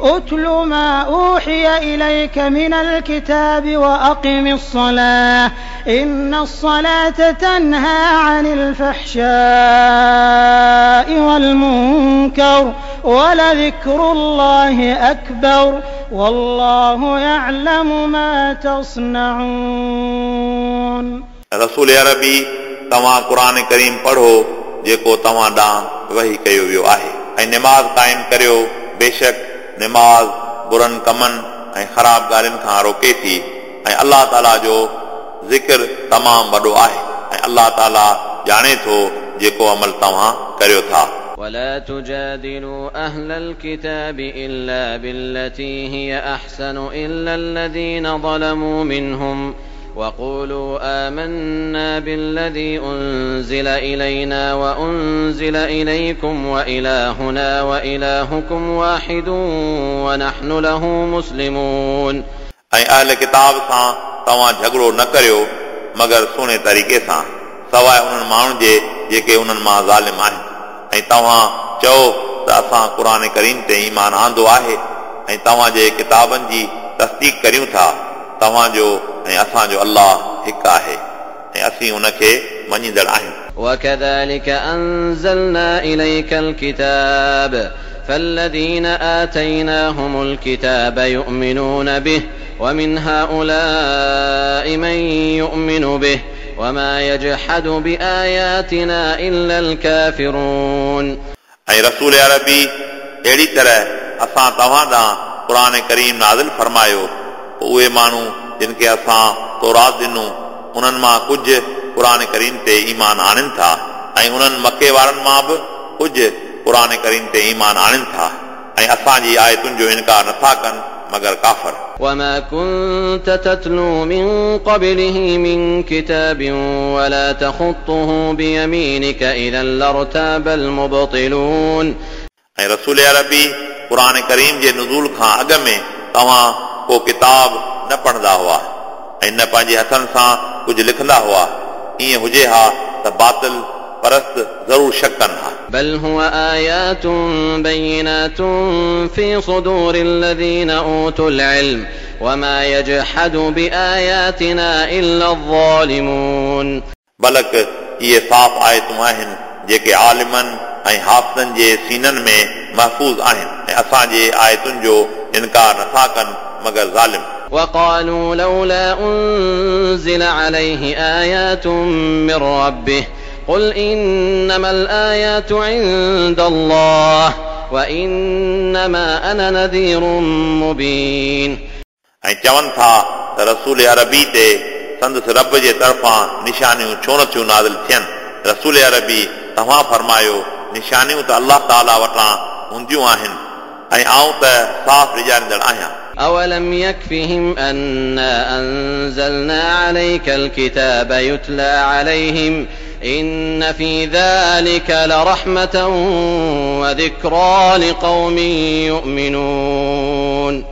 أتل ما أوحي إليك من الكتاب وأقم الصلاة. إن الصلاة تنهى عن الفحشاء والمنكر ولذكر الله أكبر. والله يعلم ما تصنعون. رسول يا ربي تما قرآن كريم پڑھو جيڪو تما ڏانهن وحي ڪيو ويو آهي ۽ نماز قائم ڪريو بيشڪ निमाज़ बुरनि कमनि ऐं ख़राब ॻाल्हियुनि खां रोके थी ऐं अलाह ताला जो ज़िक्र तमामु वॾो आहे ऐं अलाह ताला ॼाणे थो जेको अमल तव्हां करियो था ولا تجادلوا أهل الكتاب إلا بالتي هي أحسن إلا الذين ظلموا منهم وقولوا آمنا بالذي أنزل إلينا وأنزل إليكم وإلهنا وإلهكم واحد ونحن له مسلمون ऐं अहल किताब सां तव्हां झगड़ो न करियो मगर सुहिणे तरीक़े सां सवाइ उन्हनि माण्हुनि जे जेके उन्हनि मां ज़ालिम आहिनि ऐं तव्हां चओ त असां क़ुर करीम ते ईमान आंदो आहे ऐं तव्हां जे किताबनि जी तस्दीक करियूं था तव्हांजो ऐं असांजो अलाह हिकु आहे ऐं असीं उनखे मञींदड़ आहियूं وكذلك أنزلنا إليك الكتاب فالذين آتيناهم الكتاب يؤمنون به ومن هؤلاء من يؤمن به وما يجحد بآياتنا إلا الكافرون ऐं रसूल अरबी अहिड़ी तरह असां तव्हां ॾांहुं क़ुर करीम नाज़िल फरमायो उहे माण्हू जिन खे असां तौरात ॾिनूं उन्हनि मां कुझु क़ुर करीम ते ईमान आणनि था ऐं उन्हनि मके वारनि मां बि कुझु क़ुर करीम ते ईमान आणनि था ऐं असांजी आयतुनि जो इनकार नथा कनि मगर काफ़र وما كنت تتلو من قبله من كتاب ولا تخطه بيمينك إذا لارتاب المبطلون ऐं रसूल अरबी क़ुर करीम जे नज़ूल खां अॻु में तव्हां को किताब न पढ़ंदा हुआ ऐं न पंहिंजे हथनि सां कुझु लिखंदा हुआ ईअं हुजे हा त बातिल परस्त ज़रूरु शक कनि हा بل هو آيات بينات في صدور الذين أوتوا العلم وما يجحد بآياتنا إلا الظالمون बलक इहे साफ़ आयतूं आहिनि जेके आलिमनि ऐं हाफ़नि जे सीननि में महफ़ूज़ आहिनि ऐं असांजे आयतुनि जो इनकार नथा कनि मगर ज़ालिम وقالوا لولا أنزل عليه آيات من ربه قل إنما الآيات عند الله وإنما أنا نذير مبين ऐं चवनि था त रसूल अरबी ते संदसि रब जे तरफ़ां निशानियूं छो नथियूं नाज़िल थियनि रसूल अरबी तव्हां फरमायो निशानियूं त अलाह ताला वटां हूंदियूं आहिनि ऐं आऊं त साफ़ ॾिजारींदड़ आहियां أولم يكفهم أنا أنزلنا عليك الكتاب يتلى عليهم إن في ذلك لرحمة وذكرى لقوم يؤمنون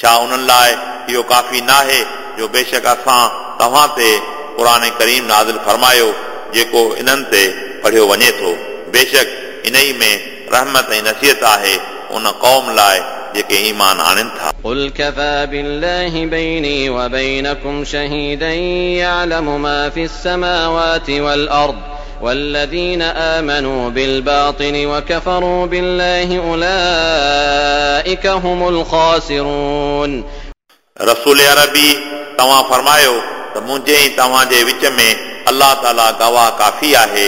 छा उन्हनि लाइ इहो काफ़ी नाहे जो बेशक असां तव्हां ते क़ुर करीम नाज़िल फरमायो जेको इन्हनि ते पढ़ियो वञे थो बेशक इन ई में रहमत ऐं नसीहत आहे उन क़ौम लाइ जेके ईमान आणनि था قل كفى بالله بيني وبينكم شهيدا يعلم ما في السماوات والأرض والذين آمنوا بالباطل وكفروا بالله أولئك هم الخاسرون रसूल अरबी तव्हां फरमायो त मुंहिंजे ऐं तव्हां जे विच में अलाह ताला गवाह काफ़ी आहे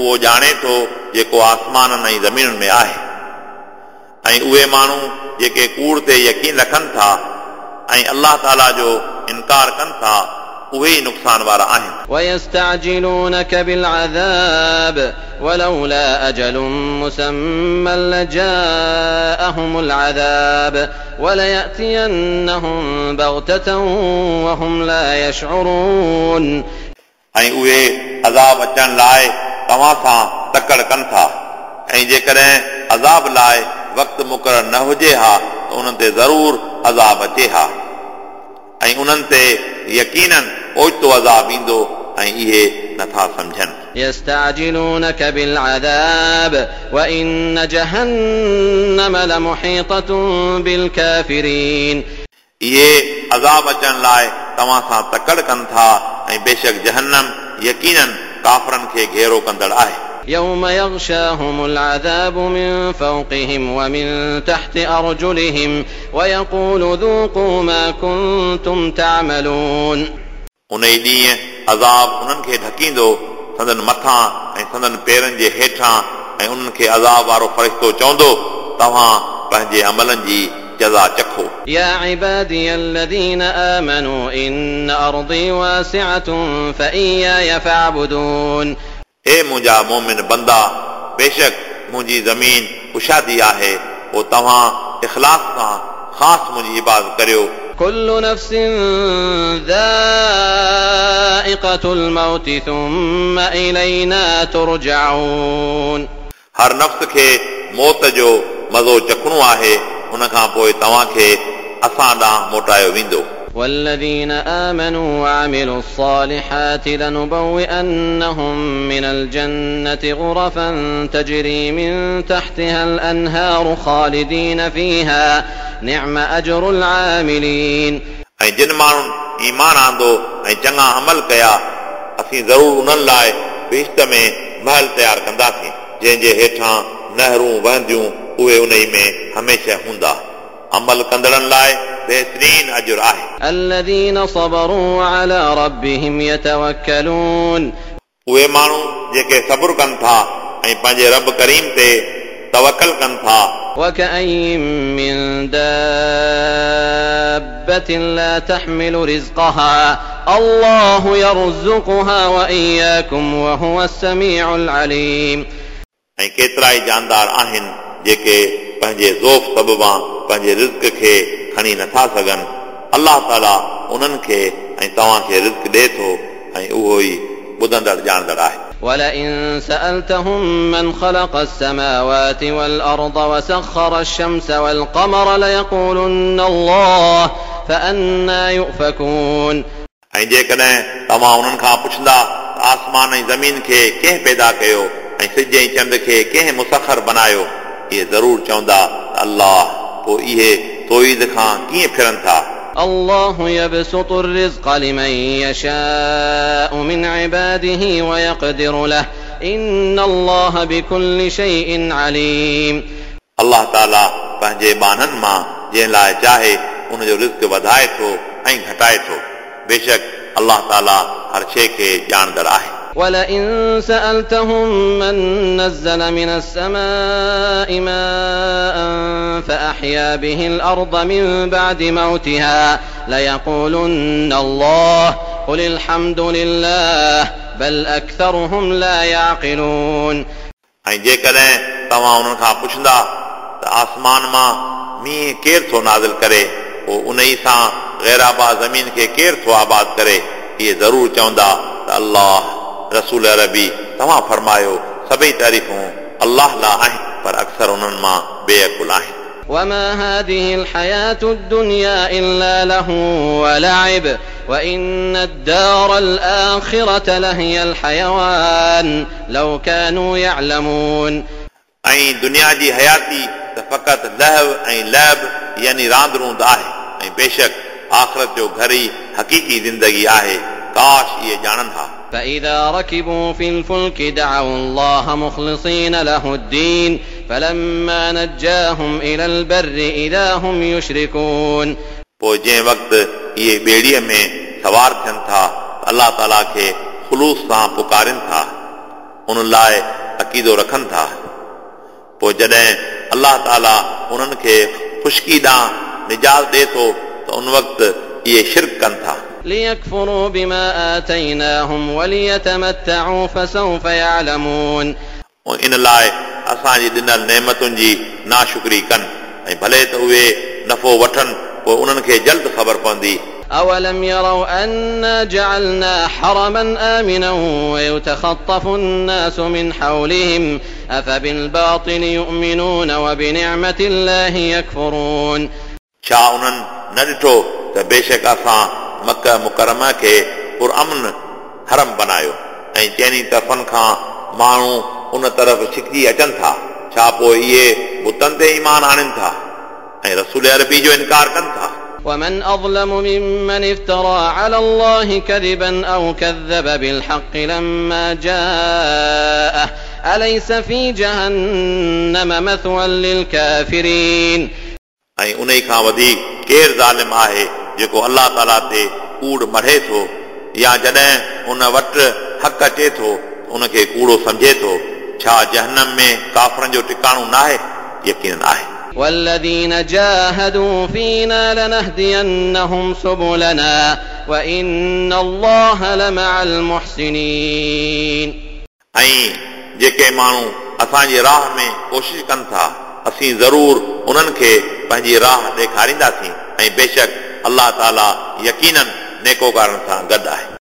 उहो ॼाणे थो जेको आसमाननि ऐं ज़मीनुनि में आहे ऐं उहे माण्हू जेके कूड़ ते यकीन रखनि था ऐं अलाह ताला जो इनकार कनि था उहे ई नुक़सान वारा आहिनि ويستعجلونك بالعذاب ولولا أجل مسمى لجاءهم العذاب وليأتينهم بغتة وهم لا يشعرون ऐं उहे अज़ाब अचण लाइ तव्हां सां तकड़ कनि था ऐं जेकॾहिं अज़ाब लाइ वक़्तु मुक़ररु न हुजे हा त उन्हनि ते ज़रूरु अज़ाब अचे हा ऐं उन्हनि ते यकीननि ओचितो अज़ाब ईंदो ऐं इहे नथा सम्झनि يستعجلونك بالعذاب وإن جهنم لمحيطة بالكافرين इहे अज़ाब अचण लाइ तव्हां सां तकड़ कनि था ऐं बेशक जहन्नम यकीननि काफ़रनि खे घेरो कंदड़ आहे يوم يغشاهم العذاب من فوقهم ومن تحت أرجلهم ويقول ذوقوا ما كنتم تعملون. ان ڏينهن عذاب انهن کي ڍڪيندو سندن مٿاं ۽ سندن پیرن جے هيٺاں ۽ انهن کي عذاب وارو فرشتو چون چوندو توهان پنهنجي عملن جی جزا چکھو یا عبادی الذین آمنوا إن ارضی أرضي واسعة فإياي فاعبدون اے مجھا مومن بندہ بے شک مجھے زمین کشادی ہے وہ تمہاں اخلاص کا خاص مجھے عبادت کرو كل نفس ذائقة الموت ثم إلينا ترجعون۔ ہر نفس کے موت جو مزو چکھنو آہے ان کھاں پوئے تواں کے اساں ڈاں موٹایو ویندو۔ والذين آمنوا وعملوا الصالحات لنبوئنهم من الجنة غرفا تجري من تحتها الأنهار خالدين فيها نعم أجر العاملين ऐं जिन माण्हुनि ईमान आंदो ऐं चङा अमल कया असीं ज़रूरु उन्हनि लाइ बेश्त में महल तयारु कंदासीं जंहिंजे हेठां नहरूं वहंदियूं उहे उन ई में हमेशह हूंदा अमल कंदड़नि लाइ बहितरीन अजुर आहे الذين صبروا وعلى ربهم يتوكلون उहे माण्हू जेके सब्र कनि था ऐं पंहिंजे रब करीम ते तवकल कनि था وكأين من دابة لا تحمل رزقها الله يرزقها وإياكم وهو السميع العليم ऐं केतिरा ई जानदार आहिनि जेके पंहिंजे ज़ोफ़ सबबां पंहिंजे रिज़्क खे खणी नथा सघनि अलाह ताला उन्हनि खे ऐं तव्हांखे रिज़्क ॾिए थो ऐं उहो ई ॿुधंदड़ ॼाणंदड़ आहे ولئن سألتهم من خلق السماوات والأرض وسخر الشمس والقمر ليقولن الله فأنا يؤفكون ऐं जेकॾहिं तव्हां उन्हनि खां पुछंदा त आसमान ऐं ज़मीन खे कंहिं पैदा कयो ऐं सिज ऐं चंड खे कंहिं मुसखर बनायो इहे ज़रूरु चवंदा त अलाह पोइ इहे तोईद खां कीअं फिरनि था الله يبسط الرزق لمن يشاء من عباده ويقدر له إن الله بكل شيء عليم अलाह ताला पंहिंजे बाननि मां जंहिं लाइ चाहे उनजो रिस्क वधाए थो ऐं घटाए थो बेशक अलाह ताला हर शइ खे ॼाणंदड़ आहे ولئن سألتهم من نزل من السماء ماء فأحيا به الأرض من بعد موتها ليقولن الله قل الحمد لله بل أكثرهم لا يعقلون ऐं जेकॾहिं तव्हां उन्हनि खां पुछंदा त आसमान मां मींहुं केरु थो नाज़िल करे पोइ उन ई सां गैराबा ज़मीन खे केरु थो आबाद करे इहे ज़रूरु चवंदा त अलाह रसूल अरबी तव्हां फरमायो सभई तारीफ़ूं अलाह लाइ आहिनि पर अक्सर उन्हनि मां बेअकुल आहिनि وما هذه الحياة الدنيا إلا له ولعب وإن الدار الآخرة لهي الحيوان لو كانوا يعلمون ऐं दुनिया जी हयाती त फ़क़ति लहव ऐं लहब यानी रांदि रूंद आहे ऐं बेशक आख़िरत जो घर ई हक़ीक़ी ज़िंदगी आहे काश इहे ॼाणनि हा فإذا ركبوا في الفلك دعوا الله مخلصين له الدين فلما نجاهم إلى البر إذا هم يشركون पोइ जंहिं वक़्तु इहे ॿेड़ीअ में सवार थियनि था त अलाह ताला खे ख़ुलूस सां पुकारनि था उन लाइ अक़ीदो रखनि था पोइ जॾहिं अलाह ताला उन्हनि खे ख़ुश्की ॾांहुं निजात ॾिए थो त उन वक़्तु इहे शिरक कनि था ليكفروا بما آتيناهم وليتمتعوا فسوف يعلمون ऐं इन लाइ असांजी ॾिनल नेमतुनि जी नाशुक्री कनि ऐं भले त उहे नफ़ो वठनि पोइ उन्हनि खे जल्द ख़बर पवंदी أولم يروا أنا جعلنا حرما آمنا ويتخطف الناس من حولهم أفبالباطل يؤمنون وبنعمة الله يكفرون छा उन्हनि न ॾिठो त बेशक असां मक मुकरमा खे पुरअमन हरम बनायो ऐं चइनी तरफ़नि खां माण्हू उन तरफ़ छिकिजी अचनि था छा पोइ इहे बुतनि ते ईमान आणनि था ऐं रसूल अरबी जो इनकार कनि था ومن أظلم ممن افترى على الله كذبا أو كذب بالحق لما جاءه أليس في جهنم مثوى للكافرين ऐं उन खां वधीक केरु ज़ालिम आहे जेको अलाह ताला ते कूड़ मढ़े थो या जॾहिं उन वटि हक़ अचे थो उनखे कूड़ो सम्झे थो छा जहनम में काफ़रनि जो टिकाणो न आहे यकीन आहे والذين جاهدوا فينا لنهدينهم سبلنا وإن الله لمع المحسنين ऐं जेके माण्हू असांजी राह में कोशिशि कनि था असीं ज़रूर उन्हनि खे पंहिंजी राह ॾेखारींदासीं ऐं बेशक अलाह ताला यकीन नेकोकार सां गॾु आहे